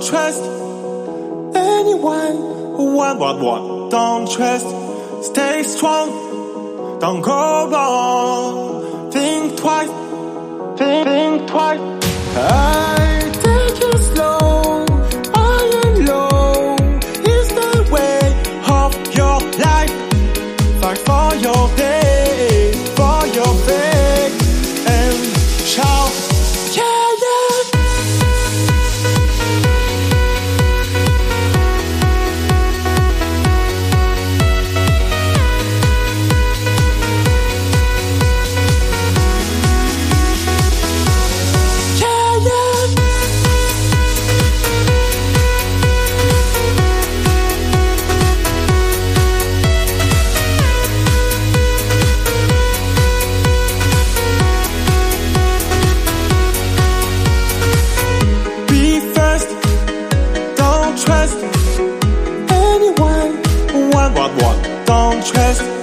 Don't trust anyone. What, what, what? Don't trust. Stay strong. Don't go wrong. Think twice. Think, think twice. I take it slow. I. Is the way of your life. Fight for your day, What, what? Don't trust